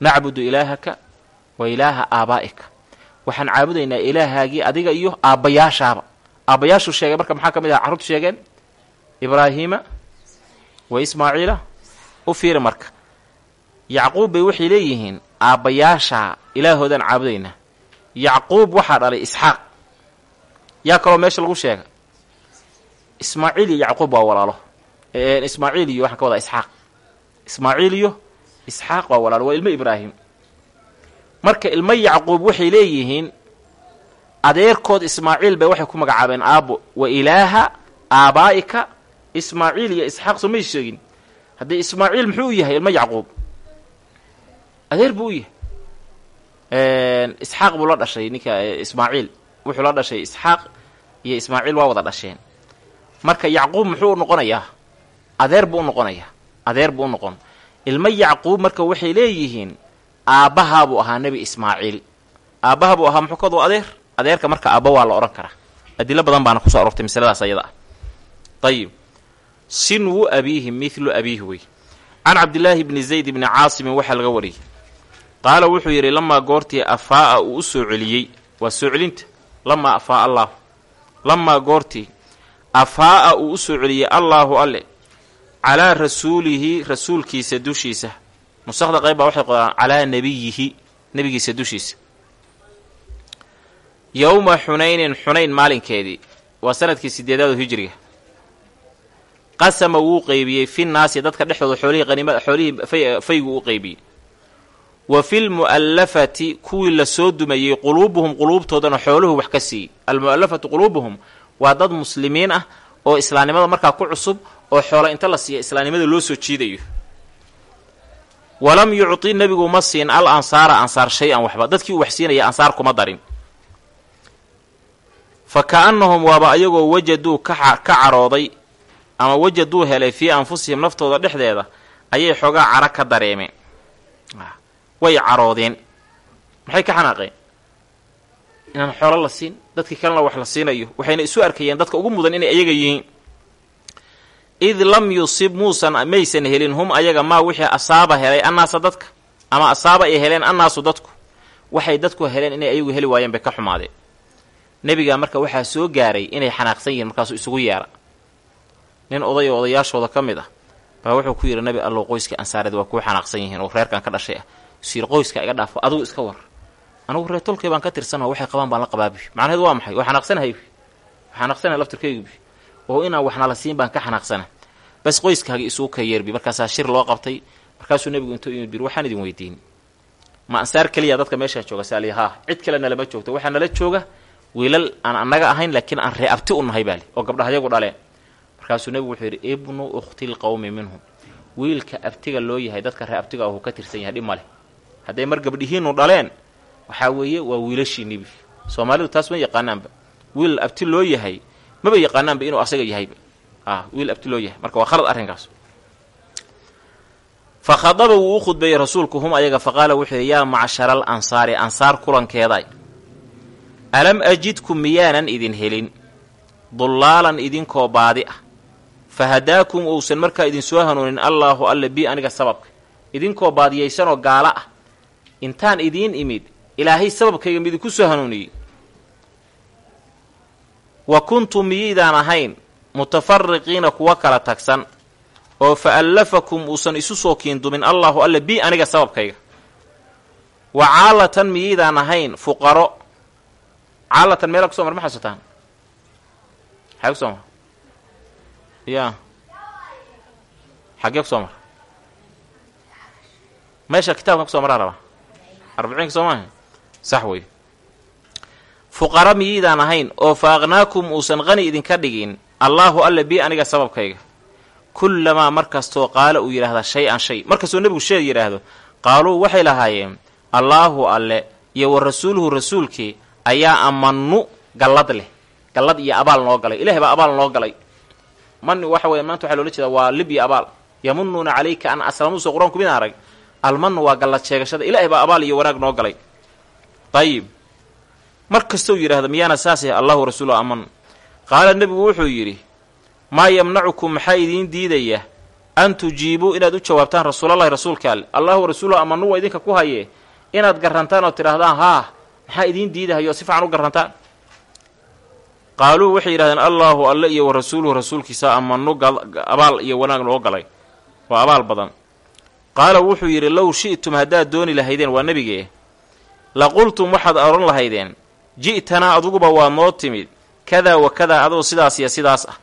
Nacbudu ilaahaka wa ilaaha aabaa'ika. Waxaan caabudaynaa ilaahaagii adiga iyo aabbayaashaaba. Aabbayaashuu sheegay marka maxaa ka mid aha carruurtu sheegeen? Ibraahiima wa ismaaciila. U fiiri marka yacquub bay waxay leeyihiin aabbayaashaa ilaahoodaan caabudaynaa yacquub waxaa dhalay isxaaq. Yaa kaloo meesha lagu sheega ismaaciil iyo yacquub waa walaalo. Ismaaciil iyo waxaan ka wadaa isxaaq. Ismaaciil iyo isxaaq waa walaalo waa ilmo ibraahim. Marka ilmo yacquub waxay leeyihiin adeerkood ismaaciil bay waxay ku magacaabeen aabbo wa ilaaha aabaa'ika ismaaciil iyo isxaaq. Soo may sheegin. Haddii ismaaciil muxuu u yahay ilmo yacquub adeer buu yahay isxaaq buu la dhashay ninka ismaaciil. Wuxuu la dhashay isxaaq iyo ismaaciil waa wada dhasheen. Marka yacquub muxuu u noqonayaa adeer buu u noqonayaa adeer buu u noqon. Ilmo yacquub marka waxay leeyihiin aabbahaa buu ahaa nebi ismaaciil. Aabbaha buu ahaa muxuu kadu adeer? Adeerka marka aabba waa la odhan karaa. Adilo badan baana ku soo arortay masaladaas ayada. Ah ayib sinwu abiihi mithlu abiihi wey. Can cabdillaahi bni zayd bni caasimin waxaa laga wariyey qaala wuxuu yidhi lamaa goortii afaa'a uu u soo celiyey. Waa soo celinta. Lamaa afaa'a allaahu lamaa goortii afaa'a uu u soo celiyey allaahu alle calaa rasuulihi rasuulkiisa dushiisa. Nusakda qayb baa waxay qodaan calaa nebiyihi nebigiisa dushiisa. Yowma xunaynin xunayn maalinkeedii. Waa sannadkii sideedaad oo hijriga. Qasama wuu qeybiyey fi naasi dadka dhexdooda xoolihii qaniimada xoolihii faygu u qeybiyey wa fi lmu'allafati kuwii la soo dumayey quluubuhum quluubtoodana xooluhu wax ka siiyey. Almu'allafatu quluubuhum waa dad muslimiin ah oo islaamnimada markaa ku cusub oo xoolo inta la siiya islaamnimada loo soo jiidayo. Walam yucti nebigu ma siin al ansaara ansaar shay-an waxba. Dadkii uu wax siinaya ansaar kuma darin. Fa ka'annahum waaba ayagoo wajaduu ka carooday ama wajaduu helay fii anfusihim naftooda dhexdeeda ayay xoogaa cara ka dareemeen way caroodeen. Maxay ka xanaaqeen? Inaan xoolo la siin dadkii kalena wax la siinayo. Waxayna isu arkayeen dadka ugu mudan inay ayaga yihiin. Id lam yusib muusan maysan helin hum ayaga maa wixii asaaba helay annaasa dadka? Ama asaaba ay heleen annaasu dadku? Waxay dadku heleen inay ayagu heli waayeen bay ka xumaadeen. Nebigaa marka waxaa soo gaaray inay xanaaqsan yihiin markaasuu isugu yeera nin oday oo odayaashooda ka mid ah baa wuxuu ku yidhi nabi allow qoyska ansaareed waa kuu xanaaqsan yihiin oo reerkan ka dhashay ah siir qoyska iga dhaafo adigu iska war. Anugu reer tolkay baan ka tirsanao waxay qabaan baan la qabaabi macnaheedu waa maxay? Waa xanaaqsanahay xanaaqsanahay laftirkaygubi oo inaan waxna siin baan ka xanaaqsana bas qoyskaaga isugu ka yeerbi. Markaasaa shir loo qabtay markaasuu nebigu intuu imid bir waxaan idin weydiin. Ma ansaar keliya dadka meeshaa jooga saali haa cid kale nalama joogto. Waxaa nala jooga wiilal aan annaga ahayn laakiin aan ree abti u nahay baali. Oo gabdhahayagu dhaleen. Markaasuu nebigu wuxuu yidhi ibnu ukhtilqowmi minhum. Wiilka abtiga loo yahay dadka ree abtiga ahuu ka tirsan yahay dhib maleh hadday mar gabdhihiinu dhaleen waxaa weeye waa wiilashii nebi. Soomaalidu taas ma yaqaanaanba. Wiil abti loo yahay maba yaqaanaanba inuu asaga yahayba. Ah wiil abti loo yahay. Marka waa khalad arrinkaas. Fa wuu u khudbeeyey rasuulku hum ayaga fa qaala wuxuu yidhi yaa macshara al ansaar kulankeeday alam ajidkum miyaanan idin helin? Dullaalan idinkoo baadi ah. Fa hadaakum uusan markaa idin soo hanuunin allaahu alle bi aniga sababka. Idinkoo baadiyaysanoo gaala ah intaan idiin imid ilaahay sababkayga midinku soo hanuuniyey. Wa kuntum miyaydaan ahayn mutafariqiina kuwa kala tagsan oo fa allafakum uusan isu soo kiindumin allaahu alle bi aniga sababkayga. Wa caalatan miyaydaan ahayn fuqaro. Caalatan meela kuso mar ma xasuutaan? Xagee ku soo mar? Ya. Xaggee ku soo mar? Meesha kitaabkan ku soo maraa rabaa arbiciinka soo sax wey fuqara miyaydaan ahayn oo fa aqnaakum uusan qani idinka dhigin allaahu alle bi aniga sababkayga. Kullamaa mar kastoo qaala uu yidhaahda shay-an shay. Markastoo nebigu shay yidhaahdo qaaluu waxay lahaayeen allaahu alle iyo wa rasuuluhu rasuulkii ayaa amanu gallad leh. Gallad iyo abaal noo galay. Ilahay baa abaal noo galay. Mani waxa weye maanta waxaa loola jeeda waa lib iyo abaal. Yamunuuna calayka an aslamuuso qur'aanku mid arag almanu waa gallad sheegashada. Ilaahay baa abaal iyo wanaag noo galay. Ayib mar kastoo yidhaahdo miyaana saas yahay? Allahu rasuulu aman. Qaala nebigu wuxuu yidhi maa yamnacukum maxaa idiin diidaya an tujiibuu inaad u jawaabtaan rasuulallahi rasuulka alle allahu rasuulu amanu waa idinka ku haye inaad garantaan oo tidhaahdaan haa maxaa idiin diidahayo si fiican u garantaan qaaluu waxay yidhahdeen allaahu alle iyo wa rasuuluhu rasuulkiisa amanu abaal iyo wanaag noo galay. Waa abaal badan qaala wuxuu yidhi low shi'tum haddaad dooni lahaydeen waa nebigee la qultum waxaad odhan lahaydeen. Ji'tanaa aduguba waa noo timid. Kadaa wa kadaa adoo sidaas iyo sidaas ah.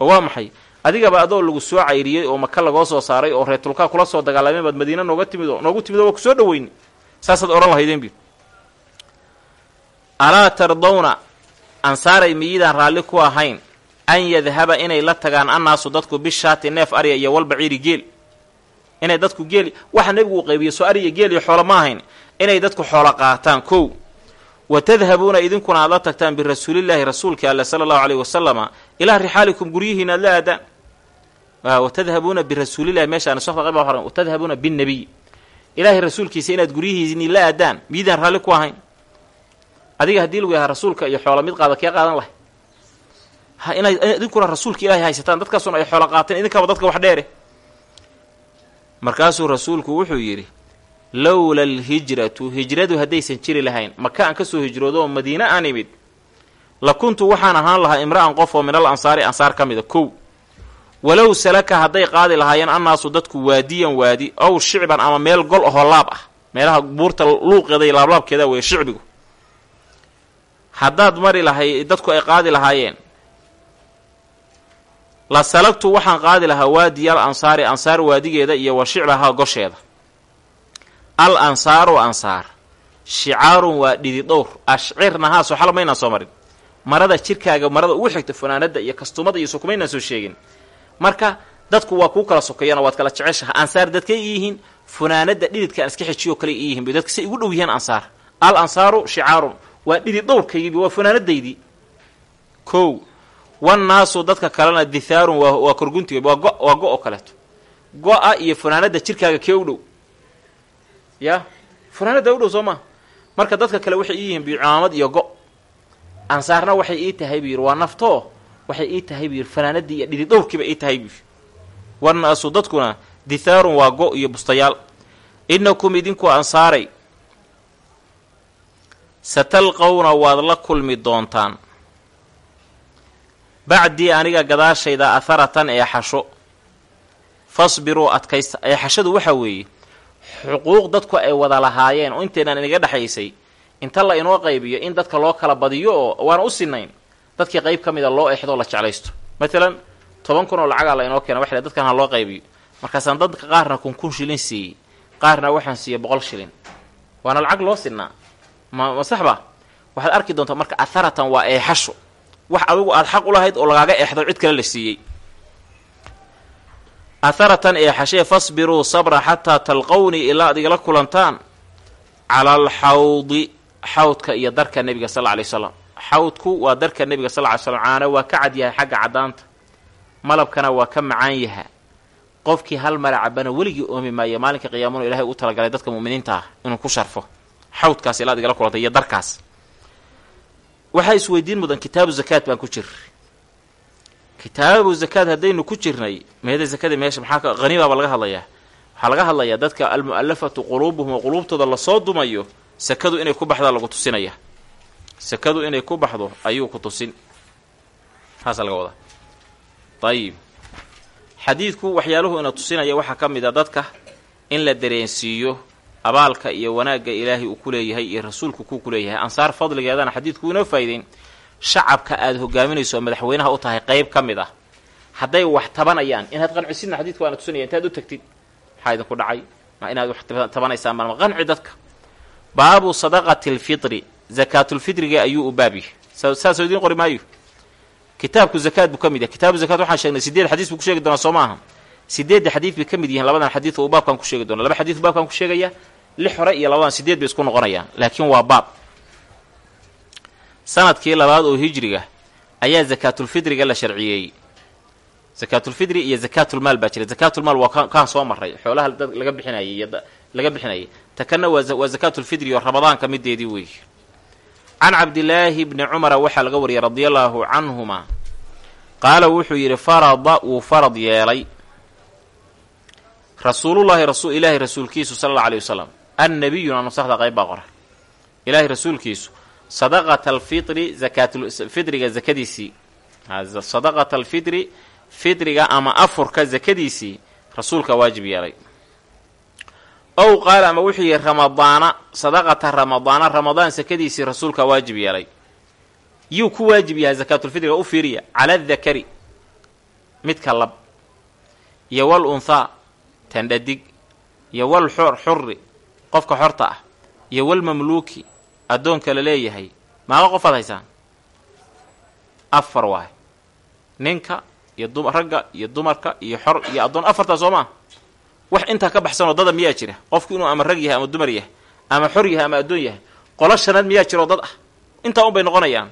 Oo waa maxay? Adigaba adoo lagu soo cayriyey oo maka lagoo soo saaray oo reetulkaa kula soo dagaalameen baad madiina nooga timid oo noogu timid oo waa ku soo dhoweyni. Saasaad odhan lahaydeenbi alaa tardawna ansaaray miyidaan raalli ku ahayn an yadhaba inay la tagaan annaasu dadku bishaati neef arya iyo walbaciiri geel inay dadku geel waxa nebigu uu qaybiyo soo ariya geel iyo xoolo ma ahayn inay dadku xoolo qaataan kow. Wa tadhabuuna idinkuna aad la tagtaan birasuulillaahi rasuulka alle sala allahu aleyhi wasalama ilaa rixaalikum guryihiina aad la aadaan. Wa tadhabuuna birasuulillahi meeshaan soo qayb horan wa tadhabuuna binnebiy ilaahay rasuulkiisa inaad guryihiisni la aadaan miyidaan raalli ku ahayn. Adiga haddii lagu yahaa rasuulka iyo xoola mid qaada kee qaadan lahay? Idinkuna rasuulka ilaahay haysataan dadkaasuna ay xoola qaateen idinkaba dadka wax dheere markaasuu rasuulku wuxuu yidhi lowla alhijratu hijradu haddaysan jiri lahayn maka aan ka soo hijroodo oo madiine aan imid la kuntu waxaan ahaan lahaa imra'an qof oo minal ansaari ansaar ka mida kow. Walow salaka hadday qaadi lahaayeen annaasu dadku waadiyan waadi ow shicban ama meel gol ahoo laab ah meelaha buurta luuqeeda iyo laablaabkeeda weeye shicbigu. Haddaad mari lahay dadku ay qaadi lahaayeen la salagtu waxaan qaadi lahaa waadiyal ansaari ansaar waadigeeda iyo wa shicbaha gosheeda. Al ansaaru ansaar. Shicaarun waa dhidi dhowr. Ashcirnahaa soo xal maynaan soo marin. Marada jirkaaga marada ugu xigta fanaanada iyo kastumada iyo sukumaynaan soo sheegin. Marka dadku waa kuu kala sokeeyana waad kala jeceshaha ansaar dadkay yihiin funaanada dhididka aan iska xejiyo kale yihiin bay dadka say igu dhow yihiin ansaar. Al ansaaru shicaarun. Waa dhidid dhowrkaygii waa funaanadaydii kow wannaasu dadka kalena dithaarun waa korguntiga waa go waa go oo kaleeto. Go-a iyo funaanada jirkaaga kee u dhow? Ya? Funaanada u dhow soo maa marka dadka kale waxay ii yihiin bi cimaamad iyo go. Ansaarna waxay ii tahay buu yidhi waa naftoo? Waxay ii tahay buu fanaanadii iyo dhidi dhowrkiiba ii tahay buu wannaasu dadkuna dithaarun waa go iyo bustayaal. Innakum idinku ansaaray. Satalqowna waad la kulmi doontaan bacdii aniga gadaashayda aharatan eexasho fasbiruu adkaysta eexashadu waxaa weeye xuquuq dadku ay wada lahaayeen oo inteenaan inaga dhexaysay inta la inoo qaybiyo in dadka loo kala badiyo oo waana u sinayn dadkii qayb ka mida loo eexdo la jeclaysto. Maalan toban kun oo lacagaa la inoo keena waxle dadkan ha loo qaybiyo. Markaasaan dadka qaarna kun kun shilin siiyey qaarna waxaan siiyey boqol shilin. Waana lacag loo sinaa ma ma sax ba? Waxaad arki doontaa marka atharatan waa eexasho wax adigu aada xaq u lahayd oo lagaaga eexdo cid kale la siiyey. Atharatan eexashee fasbiruu sabra xataa talqownii ilaa ad igala kulantaan cala alxawdi xawdka iyo darka nebiga sal alay slam xawdku waa darka nebiga sal ly slam caana waa ka cad yahay xagga caddaanta. Malabkana waa ka macaan yaha qofkii hal mara cabana weligii oomi maayo maalinka qiyaamuna ilahay u talagalay dadka mu'miniinta ah inuu ku sharfo. Xawdkaas ilaa ad igala kulantay iyo darkaas waxaa isweydiin mudan kitaabu zakaad baan ku jir kitaabu zakaad haddaynu ku jirnay meeda zakada meesha maxaa haniibaaba laga hadlayaa. Waxaa laga hadlayaa dadka almu'alafatu quluubuhum oo quluubtooda la soo dumayo sakadu inay ku baxdaa lagu tusinaya. Sakadu inay ku baxdo ayuu ku tusin. Taasaa laga wadaa. Ayib xadiidku waxyaaluhu ina tusinaya waxaa ka mid a dadka in la dareensiiyo abaalka iyo wanaagga ilaahay uu ku leeyahay iyo rasuulku kuu ku leeyahay. Ansaar fadligeedana xadiidku inoo faa'ideyn shacabka aada hogaaminayso oo madaxweynaha u tahay qayb ka mid ah. Hadday wax tabanayaan inaad qancisidna xadiidku waana tusinaya intaad u tagtid maxaa idinku dhacay? Ma inaad wax tabanaysaan maalma qanci dadka. Baabu sadaqati alfitri zakaatulfitriga ayuu u baab yahay saasoo idiin qori maayo kitaabku zakaad buu ka mid yahay. Kitaabu zakaad waxaan sheegnay sideed xadiis buu ku sheegi doonaa soo maaha sideedda xadiid bay ka mid yihiin labadan xadiid uu baabkan ku sheegi doona laba xadiid baabkan ku sheegaya lix hore iyo labadan sideed bay isku noqonayaan laakiin waa baab. Sanadkii labaad oo hijriga ayaa zakaatulfitriga la sharciyeeyey zakaatulfitri iyo zakaatulmaal baa jira zakaatulmaal waa kaan soo maray xoolaha dad laga bixinayay iyo laga bixinayay. Ta kanna waa zakaatulfitri oo ramadaanka mideedii weey. Can cabdilaahi bni cumara waxaa laga wariyay radia allaahu canhuma. Qaala wuxuu yidhi farada wuu farad yeelay rasuulullaahi ilaahay rasuulkiisu sala alla alay wasalam annabiyuna nusaxda qayb baa qora ilaahay rasuulkiisu sadaqata alfitri zakaatulfitriga zakadiisii sadaqata alfitri fitriga ama afurka zakadiisii rasuulka waajib yeelay. Ow qaala ama wuxuu yihi ramadaana sadaqata ramadaana ramadaan sakadiisii rasuulka waajib yeelay. Yuu ku waajib yahay zakaatulfitriga u fiiriya cala adakari midka lab iyo wal unthaa tandhadig iyo wal xor xurri qofka xorta ah iyo wal mamluuki addoonka la leeyahay maaqa qofaad haysaan? Afar waay ninka iyo ragga iyo dumarka iyo xor iyo addoon afartaa soo maa wax intaa ka baxsanoo dada miyaa jira? Qofku inuu ama rag yahay ama dumar yahay ama xor yahay ama addoon yahay qolo shanaad miyaa jiroo dad ah? Intaa un bay noqonayaan.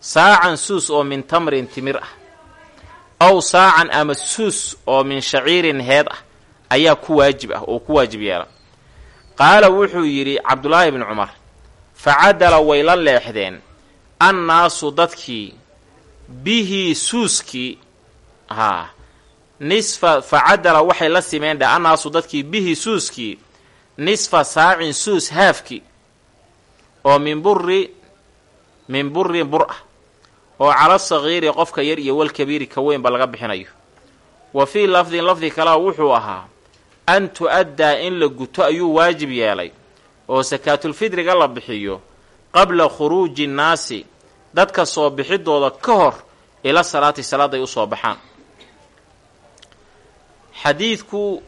Saacan suus oo min tamrin timir ah aw saacan ama suus oo min shaciirin heed ah ayaa ku waajib ah oo ku waajib yeela. Qaala wuxuu yidhi cabdulaahi bni cumar facadala way la leexdeen annaasu dadkii bihi suuskii. Haa nisfa facadala waxay la simeen dhe annaasu dadkii bihi suuskii nisfa saacin suus haafki oo min buri min burin bur ah oo cala sagiiri qofka yar iyo walkabiiri ka weynba laga bixinayo. Wa fii lafdin lafdi kalea wuxuu ahaa an tu-addaa in la guto ayuu waajib yeelay oo sakaatulfidriga la bixiyo qabla khuruuji nnaasi dadka soo bixidooda ka hor ila salaati salaaday u soo baxaan. Xadiidku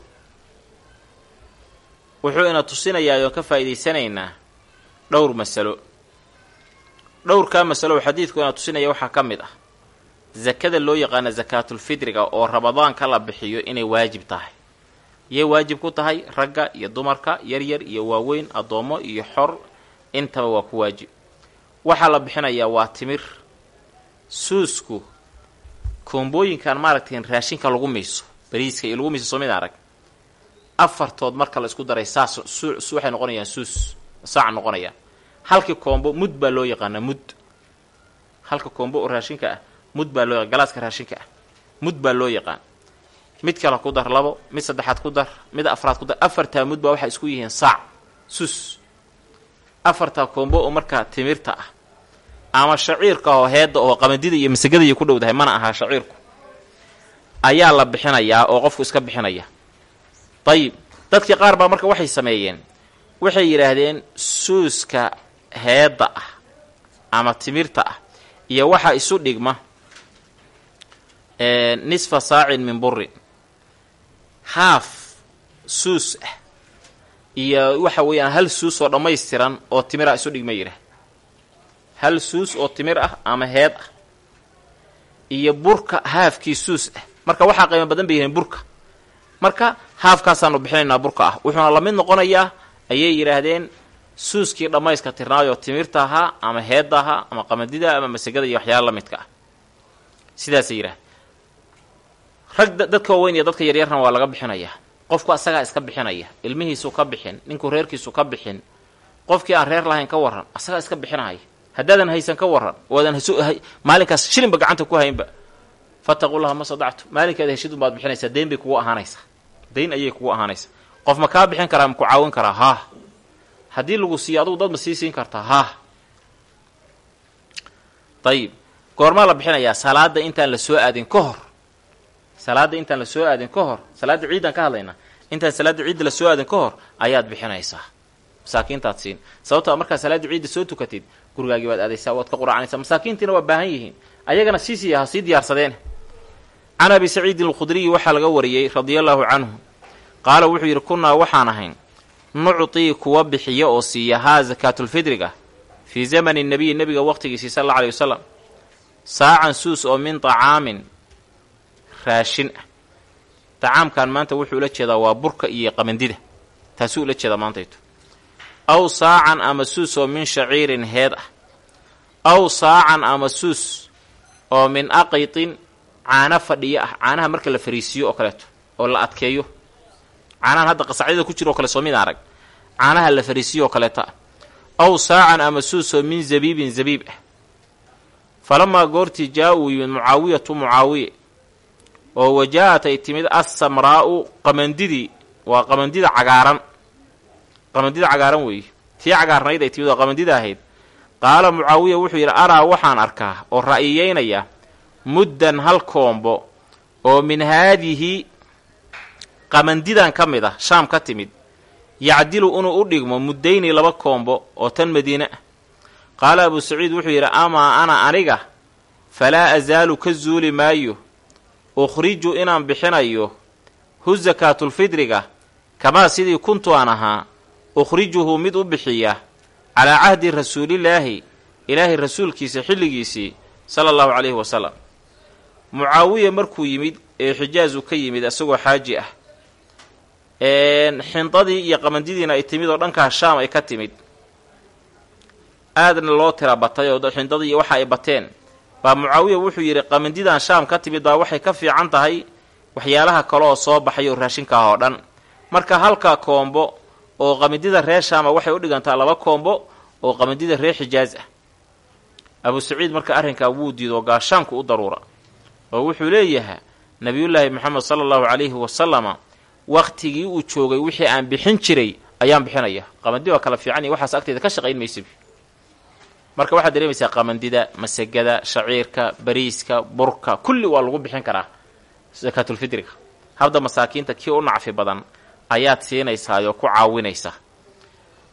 wuxuu ina tusinayaa oon ka faa'iidaysanaynaa dhowr masalo. Dhowrkaa masalo xadiidku ina tusinaya waxaa ka mid ah sakada loo yaqaana sakaatulfidriga oo ramadaanka la bixiyo inay waajib tahay yay waajib ku tahay ragga iyo dumarka yaryar iyo waaweyn addoommo iyo xor. Intaba waa ku waajib. Waxaa la bixinayaa waa timir. Suusku koombooyinkan maaragtay raashinka lagu miiso bariiska iyo lagu miiso soo mid arag. Afartood marka la isku daray saas su waxay noqonayaan suus saac noqonayaan. Halkii koombo mud baa loo yaqaanaa mud. Halka koombo oo raashinka ah mud baa loo galaaska raashinka ah mud baa loo yaqaan mid kale ku dar labo mid saddexaad ku dar mid afraad ku dar. Afartaa mud baa waxay isku yihiin saac sus. Afartaa koombo oo markaa timirta ah. Ama shaciirka oo heedda oo qamandida iyo masagada iyo ku dhowdahay mana ahaa shaciirku. Ayaa la bixinayaa oo qofku iska bixinaya. Dayib dadkii qaar baa marka waxay sameeyeen waxay yidhaahdeen suuska heedda ah ama timirta ah iyo waxaa isu dhigma nisfa saacin min burin haaf suus ah iyo waxa weeyaan hal suus oo dhammaystiran oo timira isu dhigma yidhaah hal suus oo timir ah ama heed ah. Iyo burka haafkii suus ah marka waxaa qiimo badan bay yihiin burka. Marka haafkaasaanu bixinaynaa burka ah. Wuxuuna la mid noqonayaa ayay yidhaahdeen suuskii dhammayska tirnaayoo timirta ahaa ama heedda ahaa ama qamadida ama masagada iyo waxyaala la midka ah. Sidaasay yidhahdeen rag dadka waaweyn iyo dadka yaryarna waa laga bixinayaa qofku asagaa iska bixinaya. Ilmihiisu ka bixin ninkuu reerkiisu ka bixin. Qofkii aan reer lahayn ka warran asagaa iska bixinaya. Haddaadan haysan ka warran oodan maalinkaas shilinba gacanta ku haynba. Fattaqullaha ma sadactu. Maalinkaada heshidun baad bixinaysaa deyn bay kugu ahaanaysaa. Dayn ayay kugu ahaanaysaa. Qof ma kaa bixin karaa ma ku caawin karaa haah haddii lagu siiyo adugu dad ma sii siin kartaa haah dayib goormaa la bixinayaa salaada intaan la soo aadin ka hor salaadda intaan la soo aadin ka hor salaadda ciiddaan ka hadlaynaa intaan salaadda ciidda la soo aadin ka hor ayaad bixinaysaa. Masaakiintaad siin. Sababtoo markaa salaadda ciidda soo tukatid gurigaagii baad aadaysaa waad ka quraacanaysaa masaakiintiina waa baahan yihiin. Ayagana sii siiya ha sii diyaarsadeen. Can abi saciidin alkhudriyi waxaa laga wariyey radia allaahu canhu. Qaala wuxuu yidhi kunnaa waxaan ahayn nuctii kuwa bixiya oo siiya haa sakaatulfidriga fii zamani nebiyi nebiga waqtigiisii sal alla aley wasalam saacan suus oo min tacaamin raashin. Ah tacaamkan maanta wuxuu ula jeedaa waa burka iyo qamandida. Taasuu ula jeedaa maantayto aw saacan ama suus oo min shaciirin heed ah. Aw saacan ama suus oo min aqitin caana fadhiyo ah. Caanaha marka la fariisiyo oo kaleeto oo la adkeeyo. Caanahan hadda qasacyada ku jira oo kale soo mid arag. Caanaha la fariisiyo oo kaleeto ah aw saacan ama suus oo min zabiibin zabiib ah. Falamaa goortii jaa uu yimid mucaawiyatu mucaawiye oo waja-at ay timid assamraa'u qamandidii waa qamandida cagaaran. Qamandida cagaaran weeye tii cagaarnayd ay timid oo qamandida ahayd. Qaala mucaawiya wuxuu yidhi araa waxaan arkaa oo ra'yiyeynaya muddan hal koombo oo min haadihi qamandidan ka mid ah shaam ka timid yacdilu inuu u dhigmo muddayni laba koombo oo tan madiine. Ah qaala abuu saciid wuxuu yidhi amaa ana aniga falaa asaalu ka zuuli maayo ukhriju inaan bixinayo hu sakaatulfidriga kamaa sidii kuntu aan ahaa ukhrijuhu mid u bixiya calaa cahdi rasuulillaahi ilaahay rasuulkiisa xilligiisii sala allahu calayhi wasalam mucaawiya markuu yimid ee xijaazu ka yimid isagoo xaaji ah xindadii iyo qamandidiina ay timid oo dhankaa shaam ay ka timid aadna loo tira batay oo xindadii iyo waxa ay bateen baa mucaawiya wuxuu yidhi qamandidan shaam ka timid baa waxay ka fiican tahay waxyaalaha kale oo soo baxay oo raashinka ah oo dhan. Marka halka koombo oo qamandida reer shaama waxay u dhigantaa laba koombo oo qamandida reer xijaaz ah. Abu saciid marka arrinkaa wuu diido gaashaanku u daruura. Oo wuxuu leeyahay nabiyullaahi moxamed sala allahu calayhi wasalama wakhtigii uu joogay wixii aan bixin jiray ayaan bixinaya. Qamandi waa kala fiican iyo waxaas agteeda ka shaqayn maysabi marka waxaad dareemaysaa qamandida masagada shaciirka bariiska burka kulli waa lagu bixin karaa sakaatulfidriga habda masaakiinta kii u nacfi badan ayaad siinaysaayoo ku caawinaysa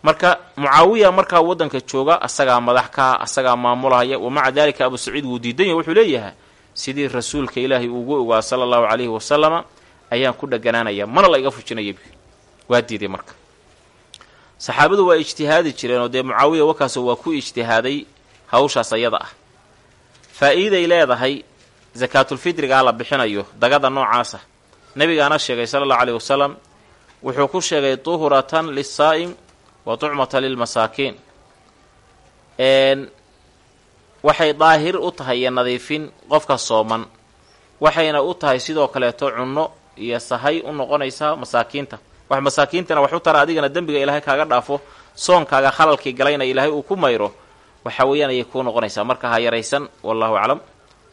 marka mucaawiya markaa waddanka jooga asagaa madax kaa asagaa maamulahaya wamaca daalika abu saciid wuu diidan yahy wuxuu leeyahay sidii rasuulka ilaahay ugu ogaa sala allahu calayhi wasalama ayaan ku dheganaanaya mana la iga fujinaya. Waa diiday marka saxaabadu waa ijtihaadi jireen oo dee mucaawiya wakaasoo waa ku ijtihaaday hawshaas ayada ah. Faa'iiday leedahay sakaatulfidrigaa la bixinayo dagada noocaasa nabigaana sheegay sala allahu caleyhi wasalam wuxuu ku sheegay tuhuratan lisaa'im wa tucmatan lilmasaakiin. Waxay daahir u tahay iyo nadiifin qofka sooman. Waxayna u tahay sidoo kaleeto cunno iyo sahay u noqonaysaa masaakiinta wax masaakiintana wax u tara adigana dembiga ilaahay kaaga dhaafo soonkaaga khalalkii galayna ilaahay uu ku mayro waxa weeyaan ayay kuu noqonaysaa. Marka ha yaraysan wallahu aclam.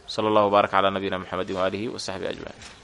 Sala allahu baarak calaa nabiyina mxamedi waaalihi wa ajmaciin